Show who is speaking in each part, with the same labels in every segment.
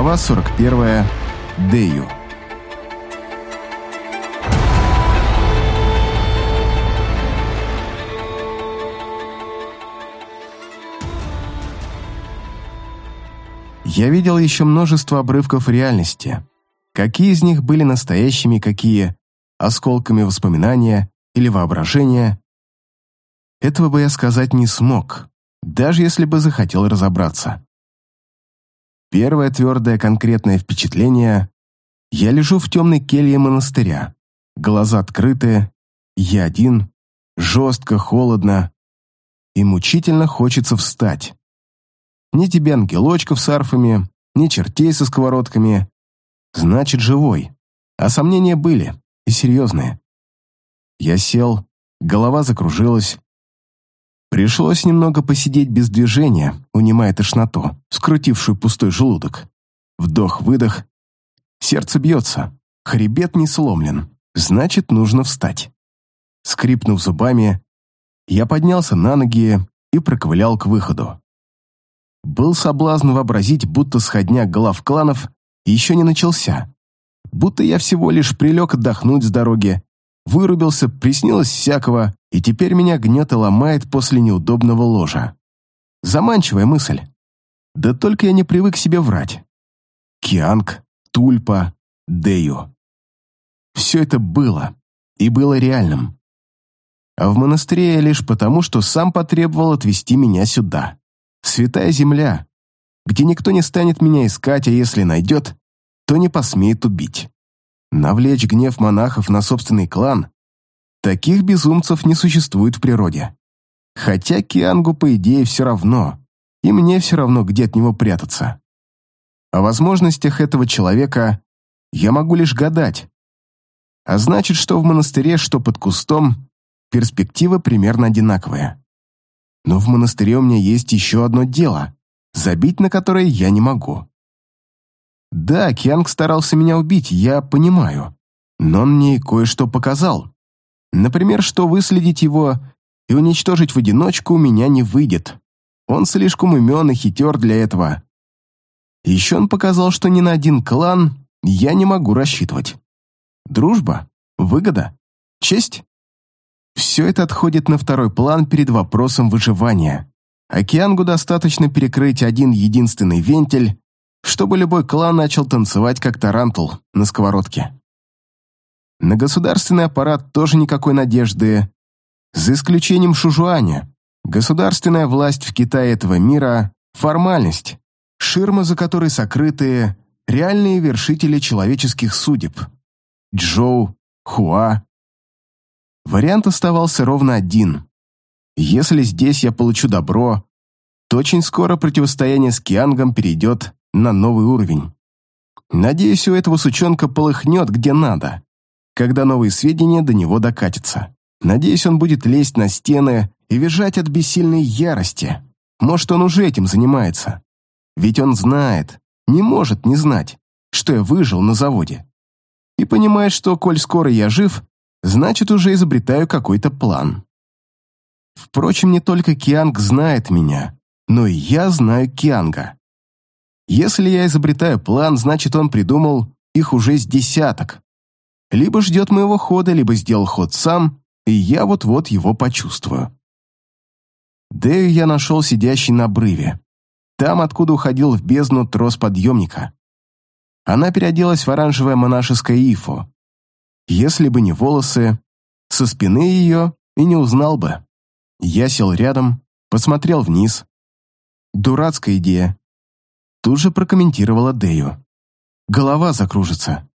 Speaker 1: Глава 41. Дею. Я видел еще множество обрывков реальности. Какие из них были настоящими, какие — осколками воспоминания или воображения. Этого бы я сказать не смог, даже если бы захотел разобраться. Первое твердое конкретное впечатление — я лежу в темной келье монастыря, глаза открыты, я один, жестко, холодно, и мучительно хочется встать. Ни тебе ангелочков с арфами, ни чертей со сковородками. Значит, живой. А сомнения были, и серьезные. Я сел, голова закружилась. Пришлось немного посидеть без движения, унимая тошноту, скрутившую пустой желудок. Вдох-выдох. Сердце бьется, хребет не сломлен. Значит, нужно встать. Скрипнув зубами, я поднялся на ноги и проковылял к выходу. Был соблазн вообразить, будто сходняк глав кланов еще не начался. Будто я всего лишь прилег отдохнуть с дороги, вырубился, приснилось всякого, и теперь меня гнет и ломает после неудобного ложа. Заманчивая мысль. Да только я не привык себе врать. Кианг, Тульпа, Дею. Все это было, и было реальным. А в монастыре я лишь потому, что сам потребовал отвезти меня сюда. Святая земля, где никто не станет меня искать, а если найдет, то не посмеет убить. Навлечь гнев монахов на собственный клан – таких безумцев не существует в природе. Хотя Киангу, по идее, все равно, и мне все равно, где от него прятаться. О возможностях этого человека я могу лишь гадать. А значит, что в монастыре, что под кустом, перспективы примерно одинаковые. Но в монастыре у меня есть еще одно дело, забить на которое я не могу. Да, Кианг старался меня убить, я понимаю. Но он мне кое-что показал. Например, что выследить его и уничтожить в одиночку у меня не выйдет. Он слишком умен и хитер для этого. Еще он показал, что ни на один клан я не могу рассчитывать. Дружба? Выгода? Честь? Все это отходит на второй план перед вопросом выживания. Океангу достаточно перекрыть один единственный вентиль, чтобы любой клан начал танцевать как тарантул на сковородке. На государственный аппарат тоже никакой надежды, за исключением Шужуаня. Государственная власть в Китае этого мира – формальность, ширма за которой сокрыты реальные вершители человеческих судеб. Джоу, Хуа, Вариант оставался ровно один. Если здесь я получу добро, то очень скоро противостояние с Киангом перейдет на новый уровень. Надеюсь, у этого сучонка полыхнет где надо, когда новые сведения до него докатятся. Надеюсь, он будет лезть на стены и визжать от бессильной ярости. Может, он уже этим занимается. Ведь он знает, не может не знать, что я выжил на заводе. И понимает, что, коль скоро я жив, значит, уже изобретаю какой-то план. Впрочем, не только Кианг знает меня, но и я знаю Кианга. Если я изобретаю план, значит, он придумал их уже с десяток. Либо ждет моего хода, либо сделал ход сам, и я вот-вот его почувствую. Дэю я нашел сидящий на обрыве, там, откуда уходил в бездну трос подъемника. Она переоделась в оранжевое монашеское ифо, если бы не волосы, со спины ее и не узнал бы. Я сел рядом, посмотрел вниз. Дурацкая идея. Тут же прокомментировала Дею. Голова закружится.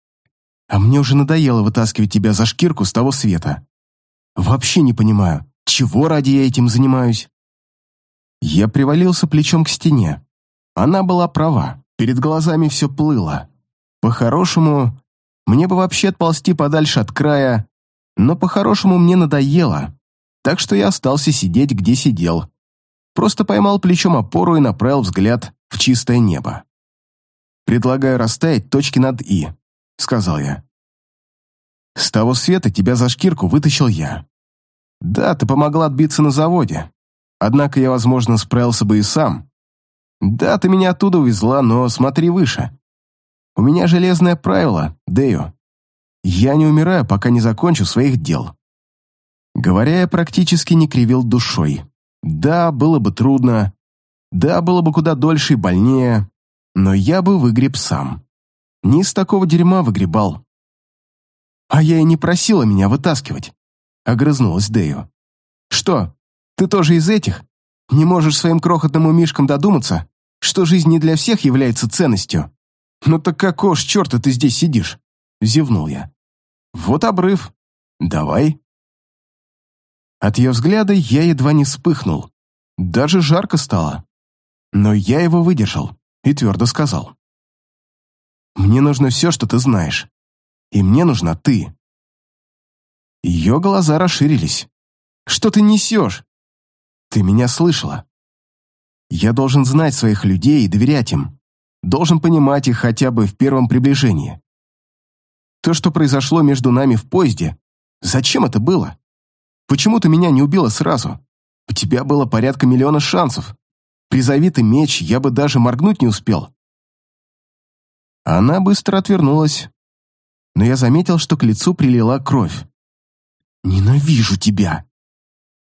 Speaker 1: А мне уже надоело вытаскивать тебя за шкирку с того света. Вообще не понимаю, чего ради я этим занимаюсь. Я привалился плечом к стене. Она была права, перед глазами все плыло. По-хорошему, мне бы вообще отползти подальше от края, но по-хорошему мне надоело, так что я остался сидеть, где сидел. Просто поймал плечом опору и направил взгляд в чистое небо. «Предлагаю расставить точки над «и», — сказал я. «С того света тебя за шкирку вытащил я. Да, ты помогла отбиться на заводе, однако я, возможно, справился бы и сам. Да, ты меня оттуда увезла, но смотри выше. У меня железное правило, Дэю. Я не умираю, пока не закончу своих дел. Говоря, я практически не кривил душой. Да, было бы трудно. Да, было бы куда дольше и больнее. Но я бы выгреб сам. Не из такого дерьма выгребал. А я и не просила меня вытаскивать. Огрызнулась Дэю. Что, ты тоже из этих? Не можешь своим крохотным умишкам додуматься, что жизнь не для всех является ценностью? Ну так какого ж черта ты здесь сидишь? Зевнул я. Вот обрыв. Давай. От ее взгляда я едва не вспыхнул. Даже жарко стало. Но я его выдержал и твердо сказал. «Мне нужно все, что ты знаешь. И мне нужна ты». Ее глаза расширились. «Что ты несешь?» «Ты меня слышала. Я должен знать своих людей и доверять им. Должен понимать их хотя бы в первом приближении. То, что произошло между нами в поезде, зачем это было? Почему ты меня не убила сразу? У тебя было порядка миллиона шансов. Призови ты меч, я бы даже моргнуть не успел. Она быстро отвернулась, но я заметил, что к лицу прилила кровь. «Ненавижу тебя!»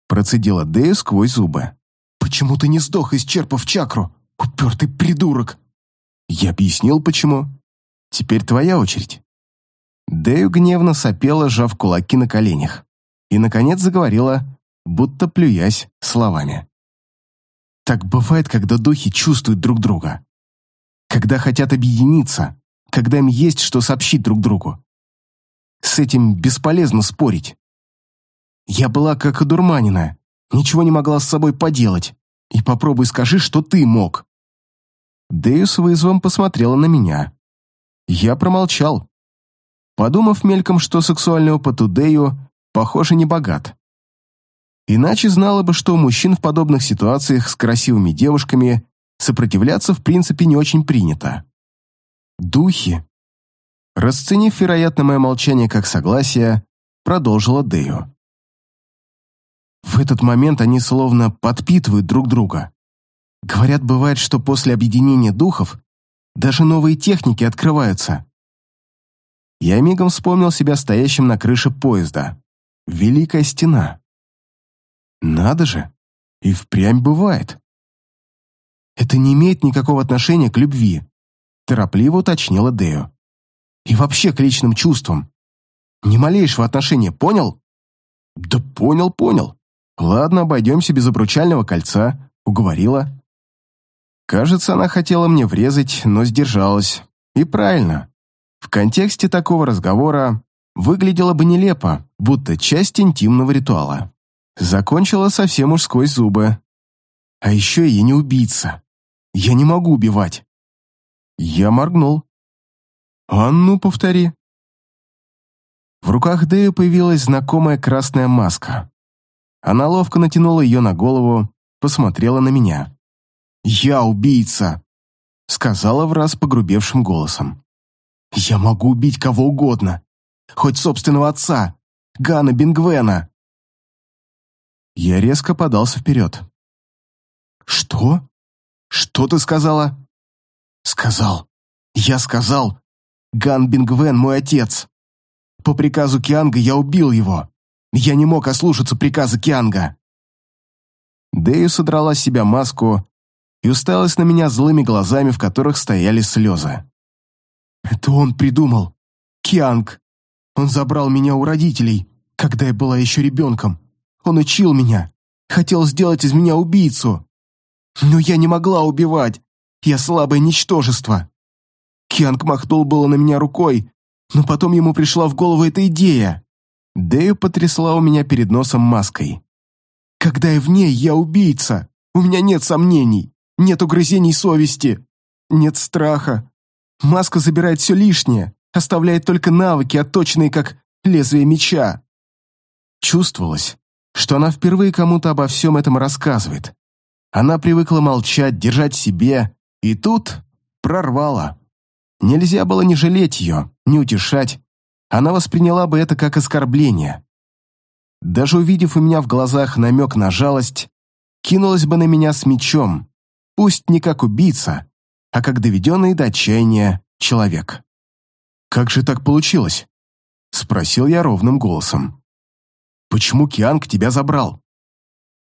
Speaker 1: Процедила Дэя сквозь зубы. «Почему ты не сдох, исчерпав чакру? Упертый придурок!» Я объяснил, почему. Теперь твоя очередь. Дэю гневно сопела, сжав кулаки на коленях и, наконец, заговорила, будто плюясь словами. Так бывает, когда духи чувствуют друг друга. Когда хотят объединиться, когда им есть что сообщить друг другу. С этим бесполезно спорить. Я была как одурманенная, ничего не могла с собой поделать. И попробуй скажи, что ты мог. Дэю с вызовом посмотрела на меня. Я промолчал, подумав мельком, что сексуальный опыт у Дэю похоже, не богат. Иначе знала бы, что у мужчин в подобных ситуациях с красивыми девушками сопротивляться в принципе не очень принято. Духи. Расценив, вероятно, мое молчание как согласие, продолжила Дею. В этот момент они словно подпитывают друг друга. Говорят, бывает, что после объединения духов даже новые техники открываются. Я мигом вспомнил себя стоящим на крыше поезда. Великая стена. Надо же, и впрямь бывает. Это не имеет никакого отношения к любви, торопливо уточнила Део. И вообще к личным чувствам. Ни малейшего отношения, понял? Да понял, понял. Ладно, обойдемся без обручального кольца, уговорила. Кажется, она хотела мне врезать, но сдержалась. И правильно. В контексте такого разговора выглядело бы нелепо, будто часть интимного ритуала. Закончила совсем уж сквозь зубы. А еще я не убийца. Я не могу убивать. Я моргнул. «А ну, повтори». В руках Дэю появилась знакомая красная маска. Она ловко натянула ее на голову, посмотрела на меня. «Я убийца!» — сказала в раз погрубевшим голосом. «Я могу убить кого угодно хоть собственного отца, Гана Бингвена. Я резко подался вперед. «Что? Что ты сказала?» «Сказал. Я сказал. Ган Бингвен мой отец. По приказу Кианга я убил его. Я не мог ослушаться приказа Кианга». Дэю содрала с себя маску и уставилась на меня злыми глазами, в которых стояли слезы. «Это он придумал. Кианг. Он забрал меня у родителей, когда я была еще ребенком. Он учил меня, хотел сделать из меня убийцу. Но я не могла убивать, я слабое ничтожество. Кианг махнул было на меня рукой, но потом ему пришла в голову эта идея. Дэю потрясла у меня перед носом маской. Когда я в ней, я убийца. У меня нет сомнений, нет угрызений совести, нет страха. Маска забирает все лишнее, оставляет только навыки, отточенные как лезвие меча. Чувствовалось, что она впервые кому-то обо всем этом рассказывает. Она привыкла молчать, держать себе, и тут прорвала. Нельзя было не жалеть ее, не утешать. Она восприняла бы это как оскорбление. Даже увидев у меня в глазах намек на жалость, кинулась бы на меня с мечом, пусть не как убийца, а как доведенный до отчаяния человек. «Как же так получилось?» — спросил я ровным голосом. «Почему Кианг тебя забрал?»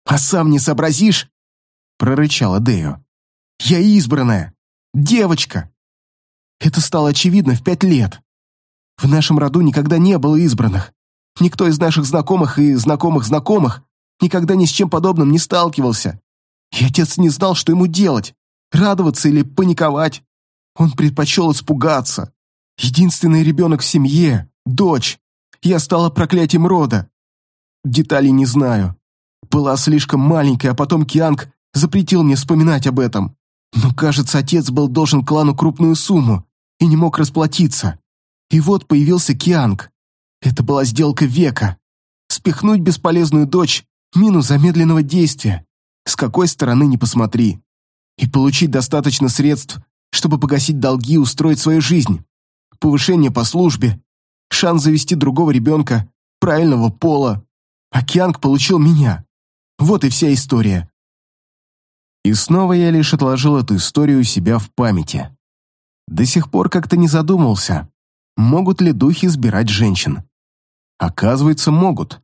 Speaker 2: «А сам не сообразишь?» — прорычала Дею. «Я избранная! Девочка!» Это стало очевидно в пять лет. В нашем роду никогда не было избранных. Никто из наших знакомых и знакомых знакомых никогда ни с чем подобным не сталкивался. И отец не знал, что ему делать, радоваться или паниковать. Он предпочел испугаться. Единственный ребенок в семье, дочь. Я стала проклятием рода. Деталей не знаю. Была слишком маленькая, а потом Кианг запретил мне вспоминать об этом. Но, кажется, отец был должен клану крупную сумму и не мог расплатиться. И вот появился Кианг. Это была сделка века. Спихнуть бесполезную дочь – минус замедленного действия. С какой стороны не посмотри. И получить достаточно средств, чтобы погасить долги и устроить свою жизнь. Повышение по службе, шанс завести другого ребенка, правильного пола. А Кианг получил меня. Вот и вся история.
Speaker 1: И снова я лишь отложил эту историю у себя в памяти. До сих пор как-то не задумался, могут ли духи избирать женщин. Оказывается, могут.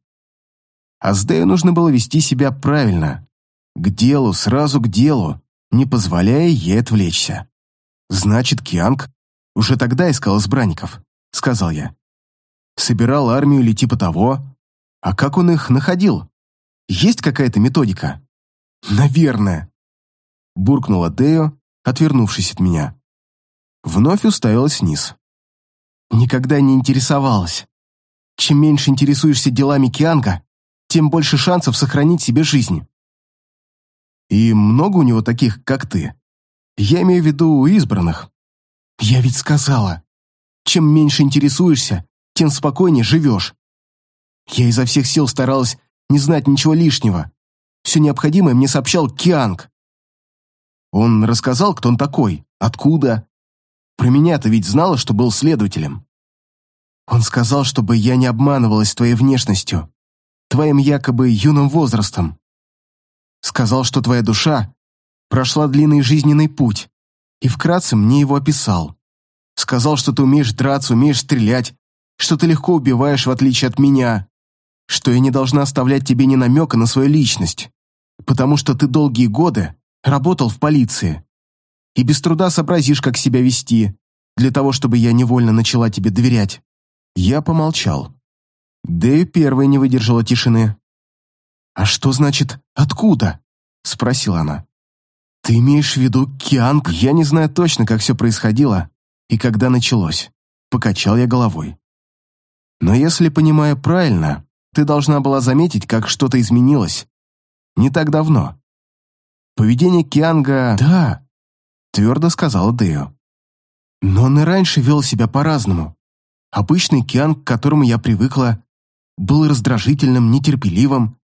Speaker 1: А с Дэю нужно было вести себя правильно. К делу, сразу к делу, не позволяя ей отвлечься. «Значит, Кианг уже тогда искал избранников», — сказал я. «Собирал армию или типа того. А как он их находил? Есть какая-то методика?»
Speaker 2: «Наверное», — буркнула Део, отвернувшись от меня.
Speaker 1: Вновь уставилась вниз.
Speaker 2: «Никогда не интересовалась. Чем меньше интересуешься делами Кианга, тем больше шансов сохранить себе жизнь».
Speaker 1: «И много у него таких, как ты? Я имею в виду у избранных».
Speaker 2: «Я ведь сказала, чем меньше интересуешься, тем спокойнее живешь. Я изо всех сил старалась не знать ничего лишнего. Все необходимое мне сообщал Кианг.
Speaker 1: Он рассказал, кто он такой, откуда, про меня ты ведь знала, что был следователем?»
Speaker 2: «Он сказал, чтобы я не обманывалась твоей внешностью, твоим якобы юным возрастом. Сказал, что твоя душа прошла длинный жизненный путь, и вкратце мне его описал. Сказал, что ты умеешь драться, умеешь стрелять, что ты легко убиваешь, в отличие от меня, что я не должна оставлять тебе ни намека на свою личность, потому что ты долгие годы работал в полиции, и без труда сообразишь, как себя вести, для того, чтобы я невольно начала тебе доверять».
Speaker 1: Я помолчал. Дэю первой не выдержала тишины.
Speaker 2: «А что значит «откуда»?» — спросила она. «Ты имеешь в виду Кианг?»
Speaker 1: «Я не знаю точно, как все происходило и когда началось», — покачал я головой. «Но если понимаю правильно, ты должна была заметить, как что-то изменилось. Не так давно. Поведение Кианга...
Speaker 2: Да,
Speaker 1: твердо сказала Део.
Speaker 2: Но он и раньше вел себя по-разному. Обычный Киан, к которому я привыкла, был раздражительным, нетерпеливым,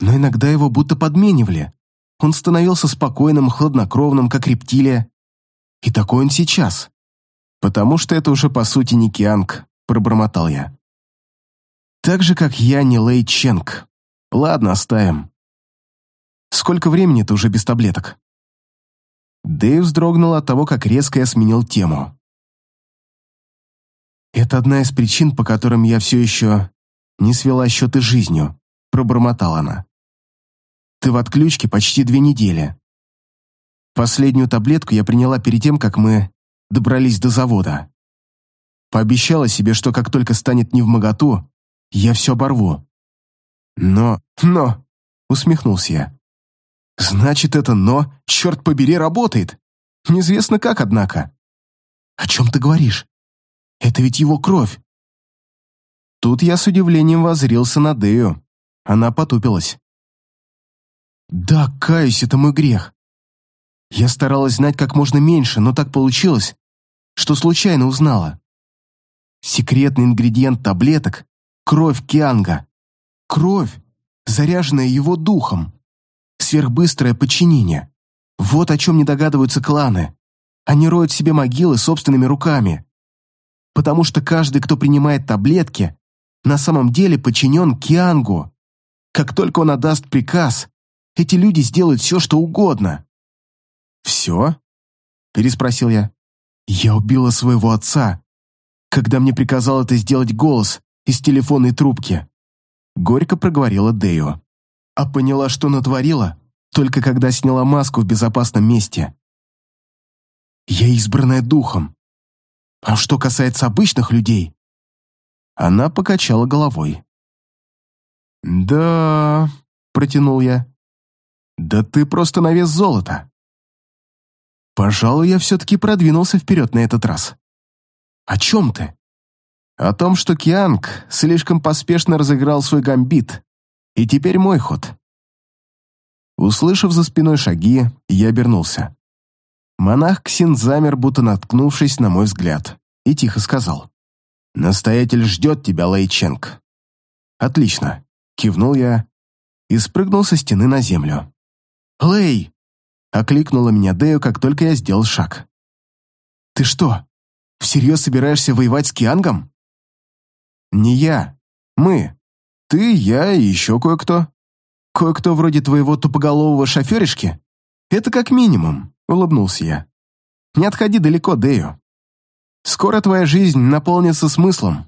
Speaker 2: но иногда его будто подменивали. Он становился спокойным, хладнокровным, как рептилия. И такой он сейчас.
Speaker 1: Потому что это уже по сути не Кианг, пробормотал я.
Speaker 2: Так же, как я не Лэй Ченг.
Speaker 1: Ладно, оставим.
Speaker 2: Сколько времени ты уже без таблеток?
Speaker 1: Дэйв вздрогнул от того, как резко я сменил тему.
Speaker 2: «Это одна из причин, по которым я все еще не свела счеты жизнью», — пробормотала она. «Ты в отключке почти две недели. Последнюю таблетку я приняла перед тем, как мы добрались до завода. Пообещала себе, что как только станет не в моготу, я все оборву. Но, но, усмехнулся я. Значит, это «но», черт побери, работает. Неизвестно как, однако. О чем ты говоришь? Это ведь его кровь.
Speaker 1: Тут я с удивлением возрился на Дею. Она потупилась.
Speaker 2: Да, каюсь, это мой грех. Я старалась знать как можно меньше, но так получилось, что случайно узнала. Секретный ингредиент таблеток — кровь Кианга. Кровь, заряженная его духом сверхбыстрое подчинение. Вот о чем не догадываются кланы. Они роют себе могилы собственными руками. Потому что каждый, кто принимает таблетки, на самом деле подчинен Киангу. Как только он отдаст приказ, эти люди сделают все, что угодно.
Speaker 1: «Все?» – переспросил я.
Speaker 2: «Я убила своего отца. когда мне приказал это сделать голос из телефонной трубки. Горько проговорила Дею. А поняла, что натворила, только когда сняла маску в безопасном месте. Я избранная духом. А что касается обычных людей... Она покачала головой. «Да...» — протянул я. «Да ты просто на вес золота». Пожалуй, я все-таки продвинулся вперед на этот раз. «О чем ты?» «О том, что Кианг слишком поспешно разыграл свой гамбит, и теперь мой ход». Услышав за спиной шаги, я обернулся. Монах Ксин замер, будто наткнувшись на мой взгляд, и тихо сказал. «Настоятель ждет тебя, Лэйченг». «Отлично», — кивнул я и спрыгнул со стены на землю. «Лэй!» — окликнула меня Дею, как только я сделал шаг. «Ты что, всерьез собираешься воевать с Киангом?» «Не я. Мы. Ты, я и еще кое-кто. Кое-кто вроде твоего тупоголового шоферишки. Это как минимум», — улыбнулся я. «Не отходи далеко, Дею. Скоро твоя жизнь наполнится смыслом.